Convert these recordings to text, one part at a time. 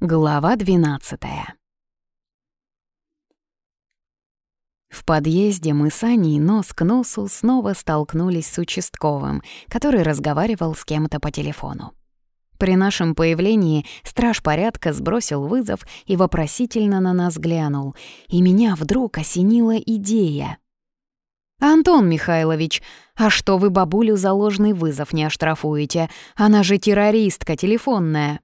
Глава 12 В подъезде мы с Аней нос к носу снова столкнулись с участковым, который разговаривал с кем-то по телефону. При нашем появлении страж порядка сбросил вызов и вопросительно на нас глянул, и меня вдруг осенила идея. «Антон Михайлович, а что вы бабулю за ложный вызов не оштрафуете? Она же террористка телефонная!»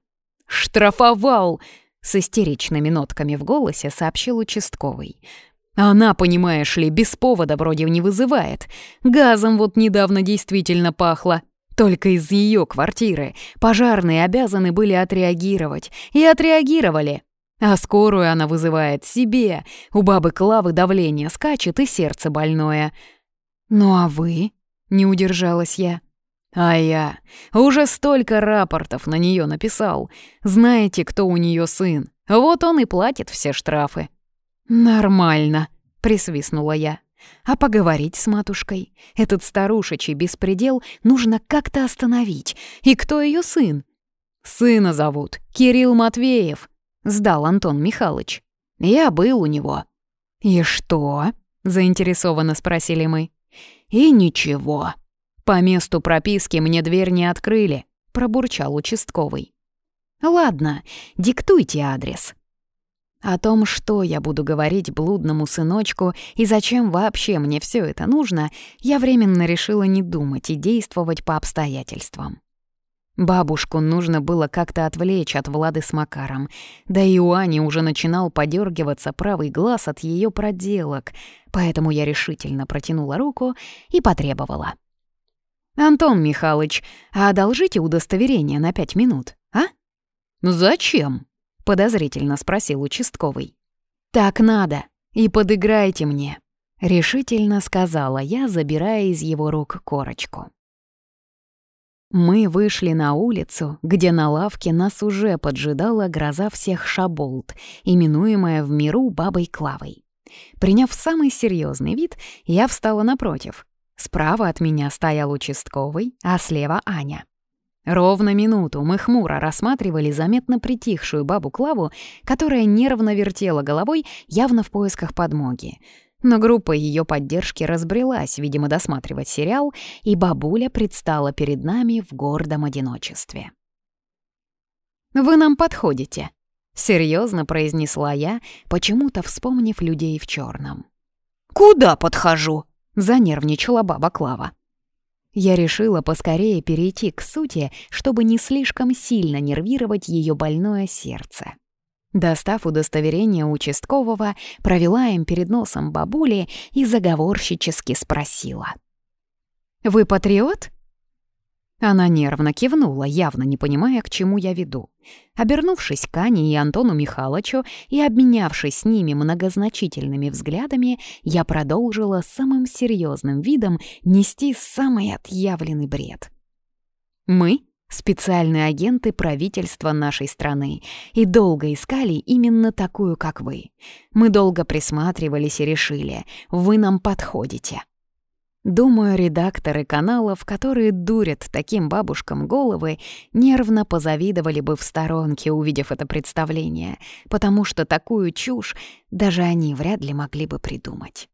«Штрафовал!» — с истеричными нотками в голосе сообщил участковый. «Она, понимаешь ли, без повода вроде не вызывает. Газом вот недавно действительно пахло. Только из ее квартиры пожарные обязаны были отреагировать. И отреагировали. А скорую она вызывает себе. У бабы Клавы давление скачет и сердце больное. «Ну а вы?» — не удержалась я. А я уже столько рапортов на нее написал. Знаете, кто у нее сын? Вот он и платит все штрафы. Нормально, присвистнула я. А поговорить с матушкой? Этот старушечий беспредел нужно как-то остановить. И кто ее сын? Сына зовут Кирилл Матвеев, сдал Антон Михайлович. Я был у него. И что? заинтересованно спросили мы. И ничего, «По месту прописки мне дверь не открыли», — пробурчал участковый. «Ладно, диктуйте адрес». О том, что я буду говорить блудному сыночку и зачем вообще мне все это нужно, я временно решила не думать и действовать по обстоятельствам. Бабушку нужно было как-то отвлечь от Влады с Макаром, да и у Ани уже начинал подергиваться правый глаз от ее проделок, поэтому я решительно протянула руку и потребовала. «Антон Михайлович, а одолжите удостоверение на пять минут, а?» «Зачем?» — подозрительно спросил участковый. «Так надо, и подыграйте мне», — решительно сказала я, забирая из его рук корочку. Мы вышли на улицу, где на лавке нас уже поджидала гроза всех шаболт, именуемая в миру бабой Клавой. Приняв самый серьезный вид, я встала напротив, Справа от меня стоял участковый, а слева — Аня. Ровно минуту мы хмуро рассматривали заметно притихшую бабу Клаву, которая нервно вертела головой, явно в поисках подмоги. Но группа ее поддержки разбрелась, видимо, досматривать сериал, и бабуля предстала перед нами в гордом одиночестве. «Вы нам подходите», — серьезно произнесла я, почему-то вспомнив людей в черном. «Куда подхожу?» Занервничала баба Клава. Я решила поскорее перейти к сути, чтобы не слишком сильно нервировать ее больное сердце. Достав удостоверение участкового, провела им перед носом бабули и заговорщически спросила. «Вы патриот?» Она нервно кивнула, явно не понимая, к чему я веду. Обернувшись к Ане и Антону Михайловичу и обменявшись с ними многозначительными взглядами, я продолжила самым серьезным видом нести самый отъявленный бред. «Мы — специальные агенты правительства нашей страны и долго искали именно такую, как вы. Мы долго присматривались и решили, вы нам подходите». Думаю, редакторы каналов, которые дурят таким бабушкам головы, нервно позавидовали бы в сторонке, увидев это представление, потому что такую чушь даже они вряд ли могли бы придумать.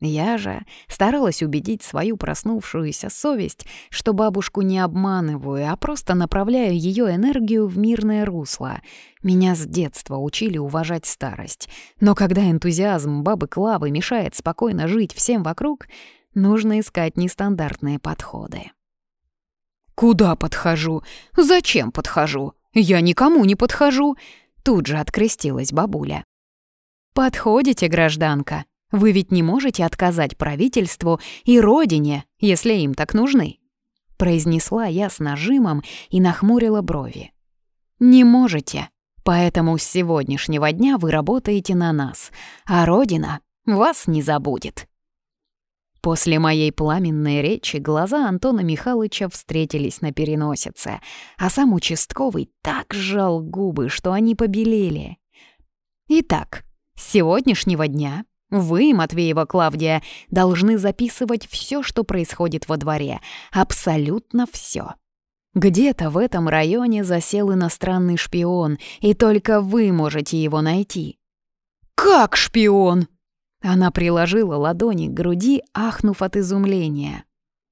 Я же старалась убедить свою проснувшуюся совесть, что бабушку не обманываю, а просто направляю ее энергию в мирное русло. Меня с детства учили уважать старость. Но когда энтузиазм бабы Клавы мешает спокойно жить всем вокруг — Нужно искать нестандартные подходы. «Куда подхожу? Зачем подхожу? Я никому не подхожу!» Тут же открестилась бабуля. «Подходите, гражданка. Вы ведь не можете отказать правительству и родине, если им так нужны», произнесла я с нажимом и нахмурила брови. «Не можете, поэтому с сегодняшнего дня вы работаете на нас, а родина вас не забудет». После моей пламенной речи глаза Антона Михайловича встретились на переносице, а сам участковый так сжал губы, что они побелели. «Итак, с сегодняшнего дня вы, Матвеева Клавдия, должны записывать все, что происходит во дворе, абсолютно все. Где-то в этом районе засел иностранный шпион, и только вы можете его найти». «Как шпион?» Она приложила ладони к груди, ахнув от изумления.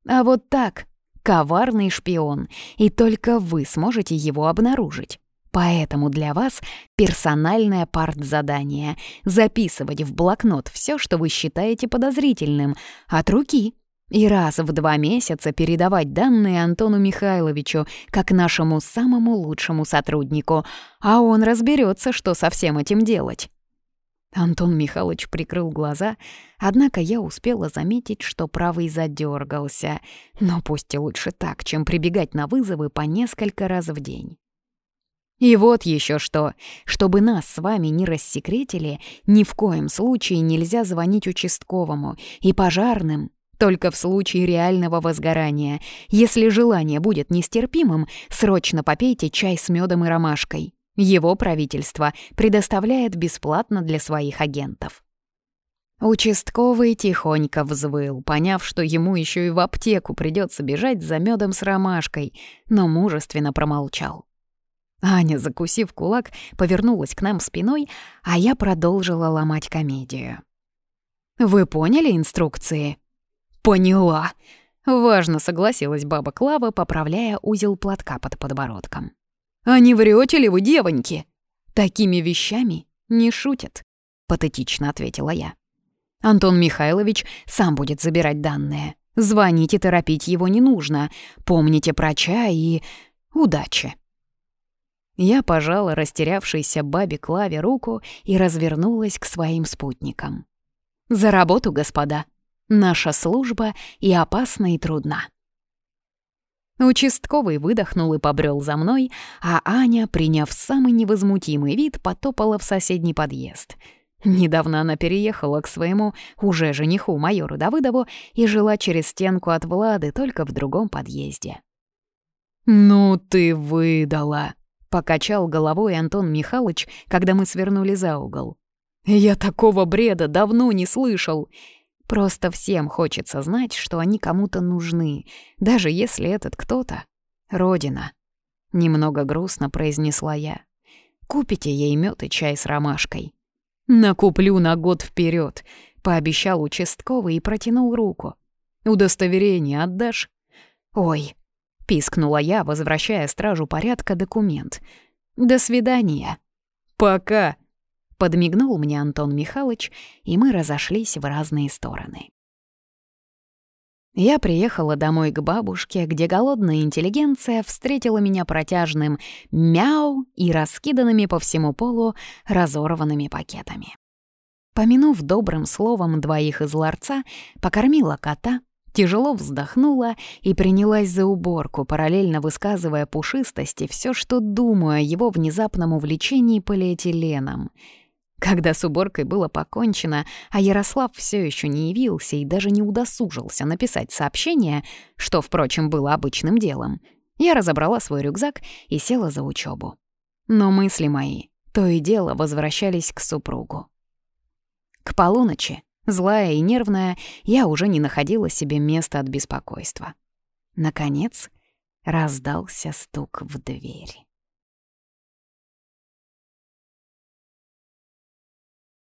«А вот так, коварный шпион, и только вы сможете его обнаружить. Поэтому для вас персональное партзадание — записывать в блокнот все, что вы считаете подозрительным, от руки, и раз в два месяца передавать данные Антону Михайловичу как нашему самому лучшему сотруднику, а он разберется, что со всем этим делать. Антон Михайлович прикрыл глаза, однако я успела заметить, что правый задергался. Но пусть и лучше так, чем прибегать на вызовы по несколько раз в день. И вот еще что. Чтобы нас с вами не рассекретили, ни в коем случае нельзя звонить участковому и пожарным, только в случае реального возгорания. Если желание будет нестерпимым, срочно попейте чай с медом и ромашкой. Его правительство предоставляет бесплатно для своих агентов. Участковый тихонько взвыл, поняв, что ему еще и в аптеку придется бежать за медом с ромашкой, но мужественно промолчал. Аня, закусив кулак, повернулась к нам спиной, а я продолжила ломать комедию. «Вы поняли инструкции?» «Поняла!» — важно согласилась баба Клава, поправляя узел платка под подбородком. «А не врете ли вы, девоньки?» «Такими вещами не шутят», — патетично ответила я. «Антон Михайлович сам будет забирать данные. Звонить и торопить его не нужно. Помните про чай и... удачи». Я пожала растерявшейся бабе Клаве руку и развернулась к своим спутникам. «За работу, господа! Наша служба и опасна, и трудна». Участковый выдохнул и побрел за мной, а Аня, приняв самый невозмутимый вид, потопала в соседний подъезд. Недавно она переехала к своему уже жениху майору Давыдову и жила через стенку от Влады только в другом подъезде. «Ну ты выдала!» — покачал головой Антон Михайлович, когда мы свернули за угол. «Я такого бреда давно не слышал!» Просто всем хочется знать, что они кому-то нужны, даже если этот кто-то — Родина. Немного грустно произнесла я. Купите ей мед и чай с ромашкой. Накуплю на год вперед, пообещал участковый и протянул руку. Удостоверение отдашь? Ой, пискнула я, возвращая стражу порядка документ. До свидания. Пока. Подмигнул мне Антон Михайлович, и мы разошлись в разные стороны. Я приехала домой к бабушке, где голодная интеллигенция встретила меня протяжным «мяу» и раскиданными по всему полу разорванными пакетами. Помянув добрым словом двоих из ларца, покормила кота, тяжело вздохнула и принялась за уборку, параллельно высказывая пушистости все, что думаю о его внезапном увлечении полиэтиленом — когда с уборкой было покончено, а Ярослав все еще не явился и даже не удосужился написать сообщение, что, впрочем, было обычным делом, я разобрала свой рюкзак и села за учебу. Но мысли мои то и дело возвращались к супругу. К полуночи, злая и нервная, я уже не находила себе места от беспокойства. Наконец раздался стук в дверь.